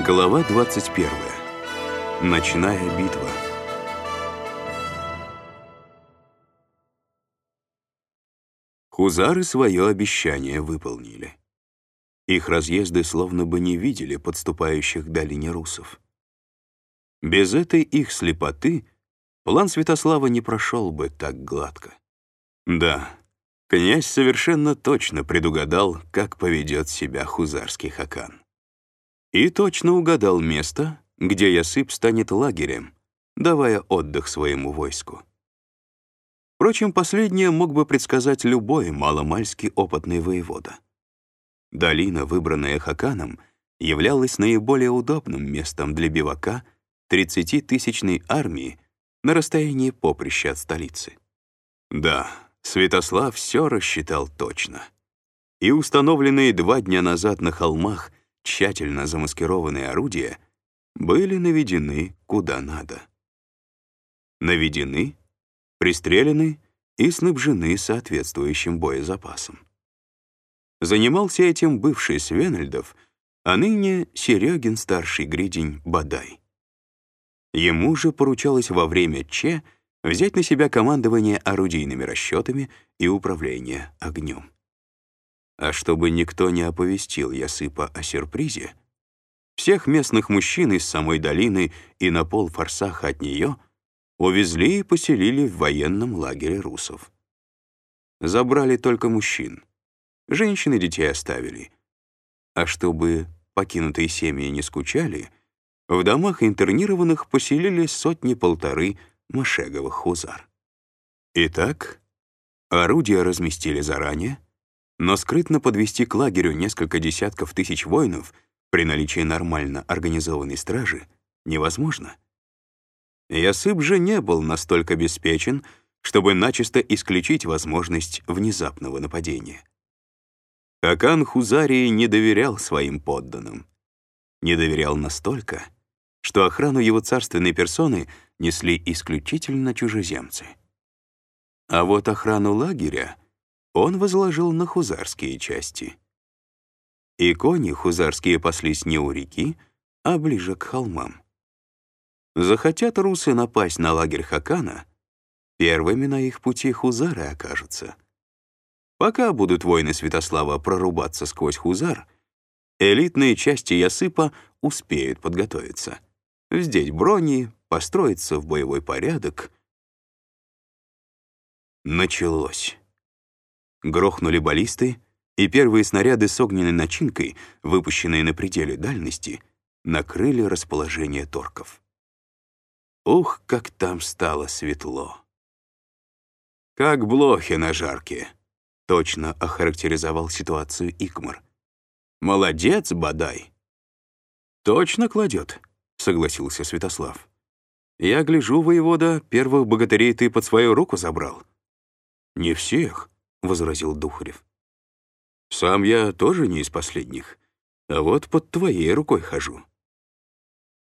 Глава 21. Ночная битва. Хузары свое обещание выполнили. Их разъезды словно бы не видели подступающих к долине русов. Без этой их слепоты план Святослава не прошел бы так гладко. Да, князь совершенно точно предугадал, как поведет себя хузарский хакан. И точно угадал место, где Ясып станет лагерем, давая отдых своему войску. Впрочем, последнее мог бы предсказать любой маломальски опытный воевода. Долина, выбранная Хаканом, являлась наиболее удобным местом для бивака 30-тысячной армии на расстоянии поприща от столицы. Да, Святослав все рассчитал точно. И установленные два дня назад на холмах тщательно замаскированные орудия были наведены куда надо. Наведены пристрелены и снабжены соответствующим боезапасом. Занимался этим бывший Свенельдов, а ныне Серегин старший гридень Бадай. Ему же поручалось во время Че взять на себя командование орудийными расчетами и управление огнем. А чтобы никто не оповестил Ясыпа о сюрпризе, всех местных мужчин из самой долины и на полфорсаха от нее — увезли и поселили в военном лагере русов. Забрали только мужчин. Женщин и детей оставили. А чтобы покинутые семьи не скучали, в домах интернированных поселили сотни-полторы машеговых хузар. Итак, орудия разместили заранее, но скрытно подвести к лагерю несколько десятков тысяч воинов при наличии нормально организованной стражи невозможно. Ясып же не был настолько обеспечен, чтобы начисто исключить возможность внезапного нападения. Хакан Хузарии не доверял своим подданным. Не доверял настолько, что охрану его царственной персоны несли исключительно чужеземцы. А вот охрану лагеря он возложил на хузарские части. И кони хузарские паслись не у реки, а ближе к холмам. Захотят русы напасть на лагерь Хакана, первыми на их пути хузары окажутся. Пока будут воины Святослава прорубаться сквозь хузар, элитные части Ясыпа успеют подготовиться, вздеть брони, построиться в боевой порядок. Началось. Грохнули баллисты, и первые снаряды с огненной начинкой, выпущенные на пределе дальности, накрыли расположение торков. Ух, как там стало светло. «Как блохи на жарке», — точно охарактеризовал ситуацию Икмар. «Молодец, Бадай». «Точно кладет», — согласился Святослав. «Я гляжу, воевода, первых богатырей ты под свою руку забрал». «Не всех», — возразил Духарев. «Сам я тоже не из последних, а вот под твоей рукой хожу».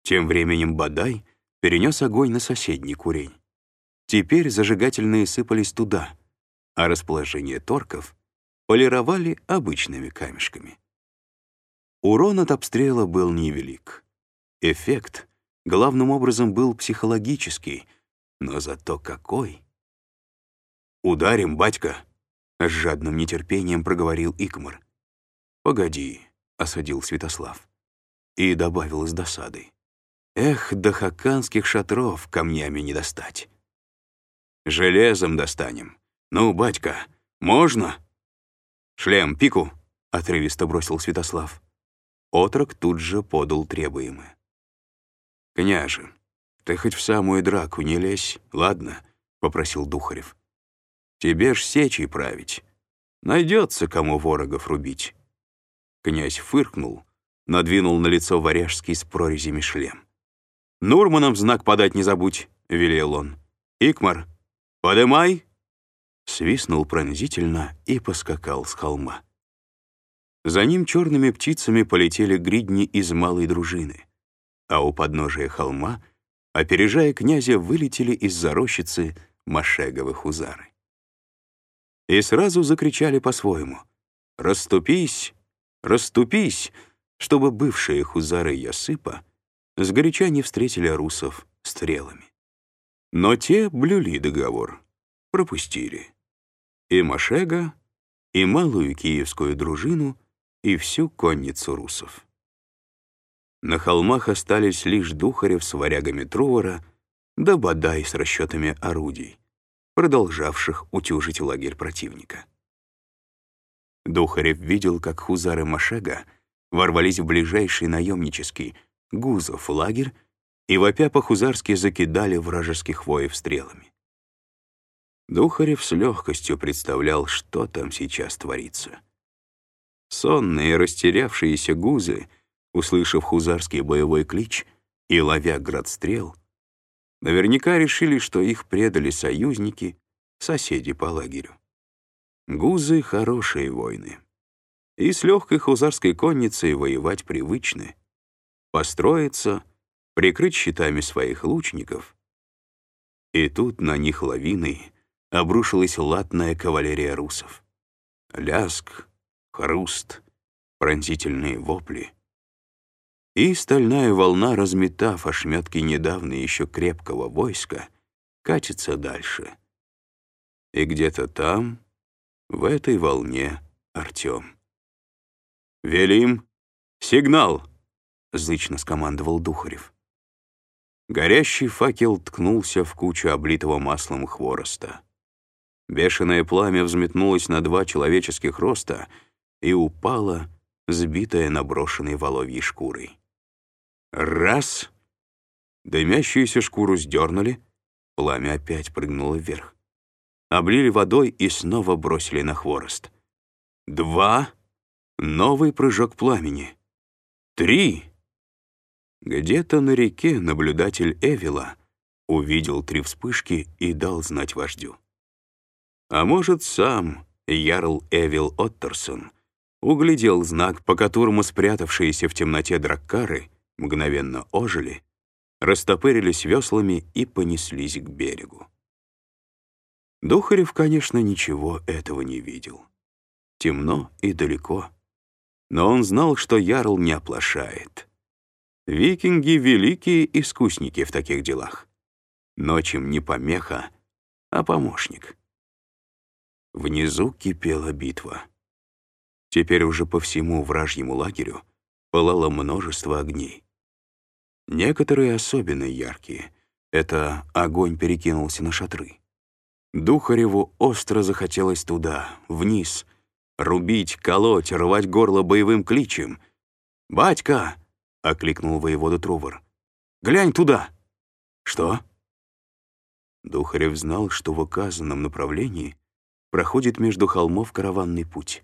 Тем временем Бадай перенес огонь на соседний курень. Теперь зажигательные сыпались туда, а расположение торков полировали обычными камешками. Урон от обстрела был невелик. Эффект главным образом был психологический, но зато какой! «Ударим, батька!» — с жадным нетерпением проговорил Икмар. «Погоди», — осадил Святослав. И добавил с досадой. Эх, до хаканских шатров камнями не достать. Железом достанем. Ну, батька, можно? Шлем, пику, — отрывисто бросил Святослав. Отрок тут же подал требуемое. «Княже, ты хоть в самую драку не лезь, ладно?» — попросил Духарев. «Тебе ж сечей править. Найдется, кому ворогов рубить». Князь фыркнул, надвинул на лицо варяжский с прорезями шлем. «Нурманам знак подать не забудь», — велел он. «Икмар, подымай!» Свистнул пронзительно и поскакал с холма. За ним черными птицами полетели гридни из малой дружины, а у подножия холма, опережая князя, вылетели из-за рощицы Машеговы хузары. И сразу закричали по-своему. «Раступись! Раступись! чтобы бывшие хузары Ясыпа сгоряча не встретили русов стрелами. Но те блюли договор, пропустили. И Машега, и малую киевскую дружину, и всю конницу русов. На холмах остались лишь Духарев с варягами Трувора, да Бадай с расчетами орудий, продолжавших утюжить лагерь противника. Духарев видел, как хузары Машега ворвались в ближайший наемнический Гузов лагерь и вопя по-хузарски закидали вражеских воев стрелами. Духарев с легкостью представлял, что там сейчас творится. Сонные, растерявшиеся гузы, услышав хузарский боевой клич и ловя градстрел, наверняка решили, что их предали союзники, соседи по лагерю. Гузы — хорошие войны. И с легкой хузарской конницей воевать привычны. Построиться, прикрыть щитами своих лучников. И тут на них лавиной обрушилась латная кавалерия русов. Ляск, хруст, пронзительные вопли. И стальная волна, разметав ошметки недавно еще крепкого войска, катится дальше. И где-то там в этой волне Артем. «Велим! Сигнал!» — зычно скомандовал Духарев. Горящий факел ткнулся в кучу облитого маслом хвороста. Бешеное пламя взметнулось на два человеческих роста и упало, сбитое наброшенной воловьей шкурой. Раз! Дымящуюся шкуру сдернули, пламя опять прыгнуло вверх облили водой и снова бросили на хворост. Два. Новый прыжок пламени. Три. Где-то на реке наблюдатель Эвила увидел три вспышки и дал знать вождю. А может, сам Ярл Эвил Оттерсон углядел знак, по которому спрятавшиеся в темноте драккары мгновенно ожили, растопырились веслами и понеслись к берегу. Духарев, конечно, ничего этого не видел. Темно и далеко. Но он знал, что Ярл не оплошает. Викинги — великие искусники в таких делах. Ночь им не помеха, а помощник. Внизу кипела битва. Теперь уже по всему вражьему лагерю пылало множество огней. Некоторые особенно яркие. Это огонь перекинулся на шатры. Духареву остро захотелось туда, вниз, рубить, колоть, рвать горло боевым кличем. «Батька!» — окликнул воевода Трувор. «Глянь туда!» «Что?» Духарев знал, что в указанном направлении проходит между холмов караванный путь.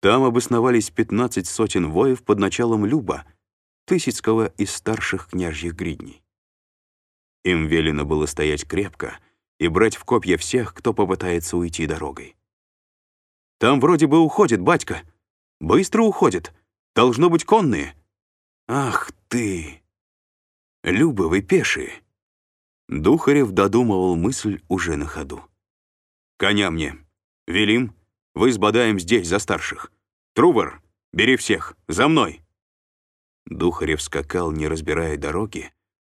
Там обосновались пятнадцать сотен воев под началом Люба, Тысяцкого из старших княжьих гридней. Им велено было стоять крепко — и брать в копья всех, кто попытается уйти дорогой. «Там вроде бы уходит, батька. Быстро уходит. Должно быть конные». «Ах ты! Любовы пешие!» Духарев додумывал мысль уже на ходу. «Коня мне. Велим. Вы с Бадаем здесь, за старших. Трувор, бери всех. За мной!» Духарев скакал, не разбирая дороги,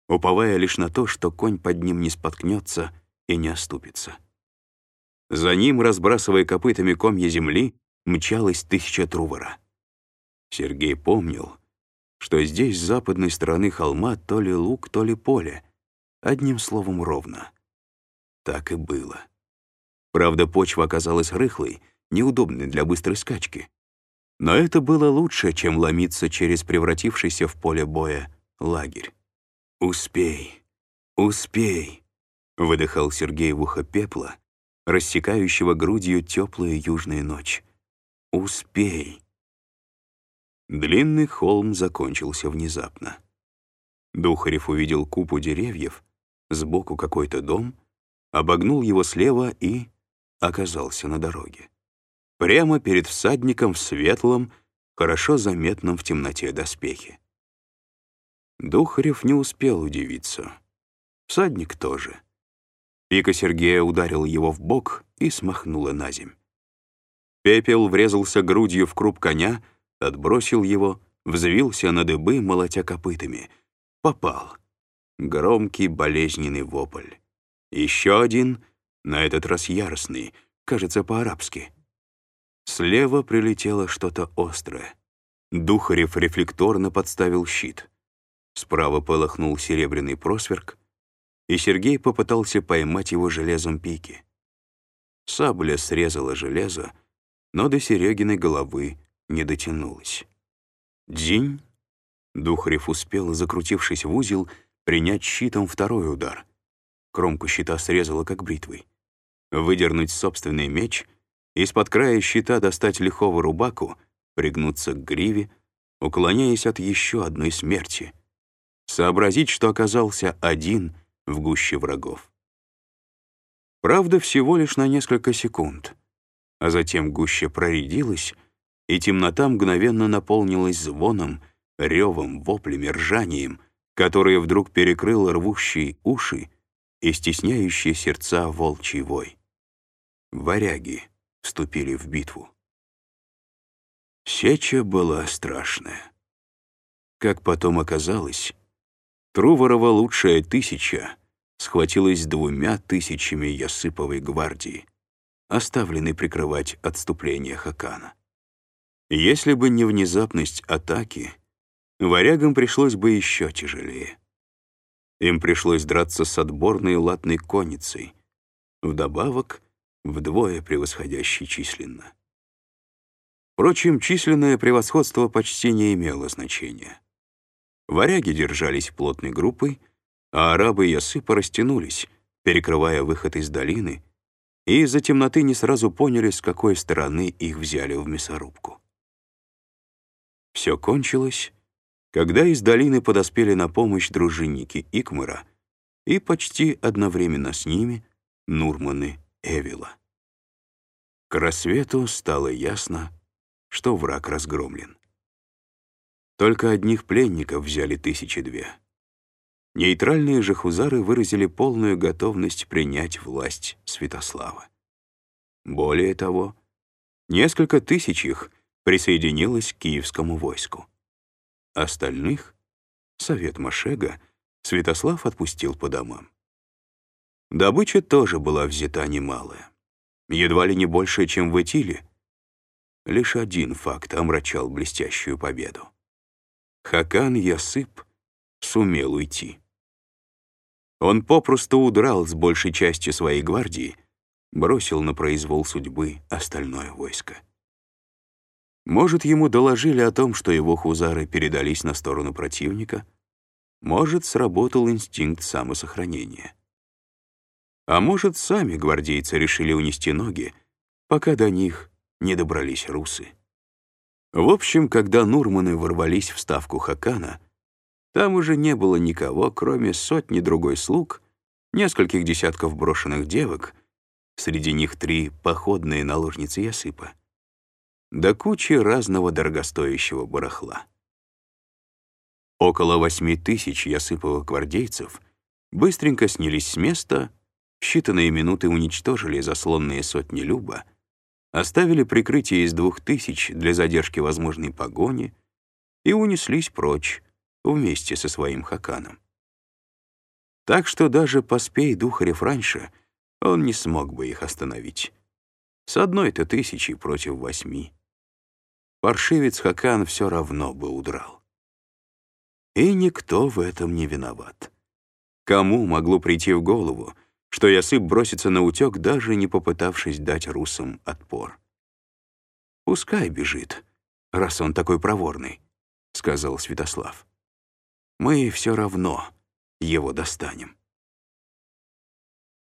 уповая лишь на то, что конь под ним не споткнется и не оступится. За ним, разбрасывая копытами комья земли, мчалась тысяча трувора. Сергей помнил, что здесь с западной стороны холма то ли луг, то ли поле, одним словом ровно. Так и было. Правда, почва оказалась рыхлой, неудобной для быстрой скачки. Но это было лучше, чем ломиться через превратившийся в поле боя лагерь. «Успей, успей!» Выдыхал Сергей в ухо пепла, рассекающего грудью теплую южную ночь. «Успей!» Длинный холм закончился внезапно. Духарев увидел купу деревьев, сбоку какой-то дом, обогнул его слева и оказался на дороге. Прямо перед всадником в светлом, хорошо заметном в темноте доспехе. Духарев не успел удивиться. Всадник тоже. Пика Сергея ударил его в бок и смахнула на земь. Пепел врезался грудью в круп коня, отбросил его, взвился на дыбы, молотя копытами. Попал. Громкий болезненный вопль. Еще один, на этот раз яростный, кажется, по-арабски. Слева прилетело что-то острое. Духарев рефлекторно подставил щит. Справа полыхнул серебряный просверк, и Сергей попытался поймать его железом пики. Сабля срезала железо, но до Серегиной головы не дотянулась. Дзинь! Духарев успел, закрутившись в узел, принять щитом второй удар. Кромку щита срезала, как бритвой. Выдернуть собственный меч, из-под края щита достать лихого рубаку, пригнуться к гриве, уклоняясь от еще одной смерти. Сообразить, что оказался один в гуще врагов. Правда, всего лишь на несколько секунд. А затем гуща проредилась, и темнота мгновенно наполнилась звоном, ревом, воплями, ржанием, которое вдруг перекрыло рвущие уши и стесняющие сердца волчий вой. Варяги вступили в битву. Сеча была страшная. Как потом оказалось, Труворова лучшая тысяча схватилась двумя тысячами Ясыповой гвардии, оставленной прикрывать отступление Хакана. Если бы не внезапность атаки, варягам пришлось бы еще тяжелее. Им пришлось драться с отборной латной конницей, вдобавок вдвое превосходящей численно. Впрочем, численное превосходство почти не имело значения. Варяги держались плотной группой, а арабы и ясыпа растянулись, перекрывая выход из долины, и из-за темноты не сразу поняли, с какой стороны их взяли в мясорубку. Все кончилось, когда из долины подоспели на помощь дружинники Икмара и почти одновременно с ними Нурманы Эвила. К рассвету стало ясно, что враг разгромлен. Только одних пленников взяли тысячи две. Нейтральные же хузары выразили полную готовность принять власть Святослава. Более того, несколько тысяч их присоединилось к киевскому войску. Остальных, совет Машега, Святослав отпустил по домам. Добыча тоже была взята немалая. Едва ли не больше, чем в Этиле. Лишь один факт омрачал блестящую победу. Хакан Ясып сумел уйти. Он попросту удрал с большей части своей гвардии, бросил на произвол судьбы остальное войско. Может, ему доложили о том, что его хузары передались на сторону противника, может, сработал инстинкт самосохранения. А может, сами гвардейцы решили унести ноги, пока до них не добрались русы. В общем, когда Нурманы ворвались в ставку Хакана, там уже не было никого, кроме сотни другой слуг, нескольких десятков брошенных девок, среди них три походные наложницы Ясыпа, до кучи разного дорогостоящего барахла. Около восьми тысяч Ясыповых гвардейцев быстренько снялись с места, считанные минуты уничтожили заслонные сотни Люба, оставили прикрытие из двух тысяч для задержки возможной погони и унеслись прочь, вместе со своим Хаканом. Так что даже поспей Духарев раньше, он не смог бы их остановить. С одной-то тысячи против восьми. Паршивец Хакан все равно бы удрал. И никто в этом не виноват. Кому могло прийти в голову, что Ясып бросится на утек, даже не попытавшись дать русам отпор? «Пускай бежит, раз он такой проворный», — сказал Святослав мы все равно его достанем.